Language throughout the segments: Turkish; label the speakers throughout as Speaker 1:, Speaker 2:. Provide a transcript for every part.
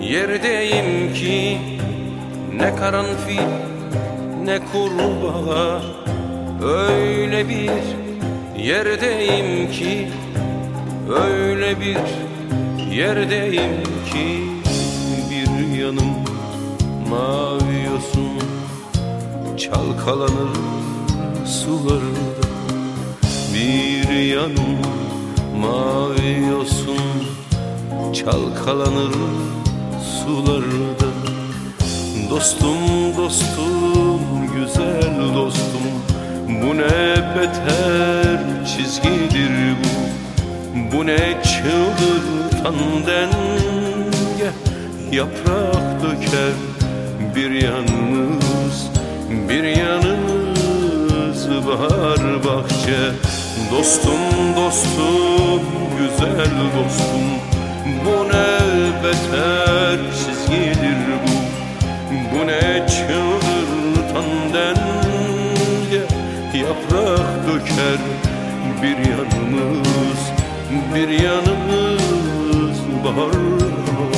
Speaker 1: yerdeyim ki Ne karanfil ne kurbağa Öyle bir yerdeyim ki Öyle bir yerdeyim ki. Bir yanım mavi yosun Çalkalanır sularda Bir yanım mavi yosun Çalkalanır sularda. Dostum dostum güzel dostum Bu ne beter çizgidir bu? Bu ne çıldırtan denge Yaprak döker bir yanımız Bir yanımız bahar bahçe. Dostum dostum güzel dostum Bu ne beter çizgidir bu? Bu ne çıldırtan denge? Yaprak döker bir yanımız Bir yanımız bahar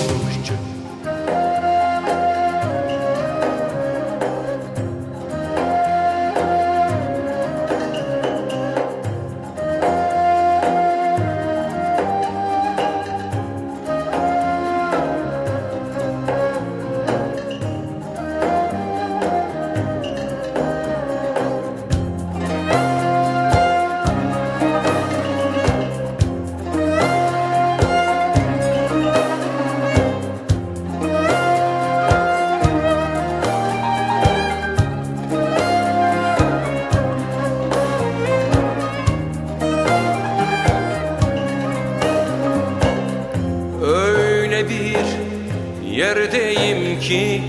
Speaker 1: yerdeyim ki?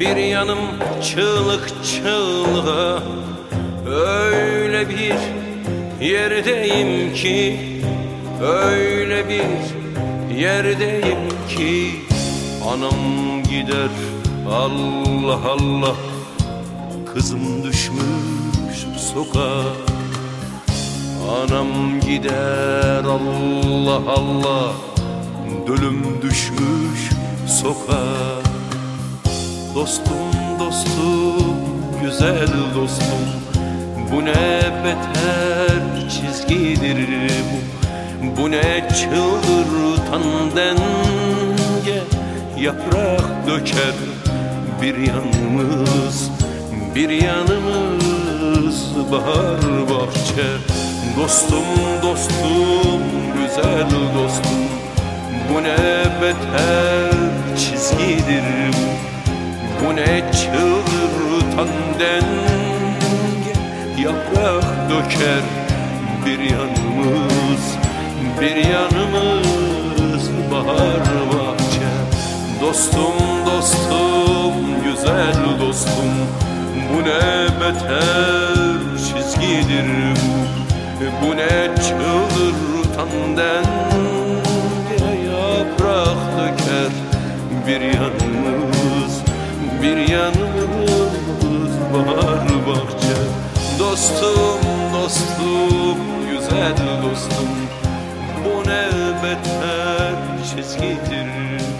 Speaker 1: Bir yanım çığlık çığlığa Öyle bir yerdeyim ki Öyle bir yerdeyim ki. Anam gider Allah Allah. Kızım düşmüş sokağa. Anam gider Allah Allah. Dölüm düşmüş sokağa Dostum dostum güzel dostum. Bu ne beter çizgidir bu. Bu ne çıldırtan denge. Yaprak döker bir yanımız. Bir yanımız bahar bahçe. Dostum dostum güzel dostum. Bu ne beter ne çıldırtan denge Yaprak döker bir yanımız Bir yanımız bahar bahçe. Dostum dostum güzel dostum Bu ne beter çizgidir bu. Bu ne çıldırtan denge Yaprak döker bir yanımız Bir yanımız bahar bahçe. Dostum dostum güzel dostum. Bu ne beter çizgidir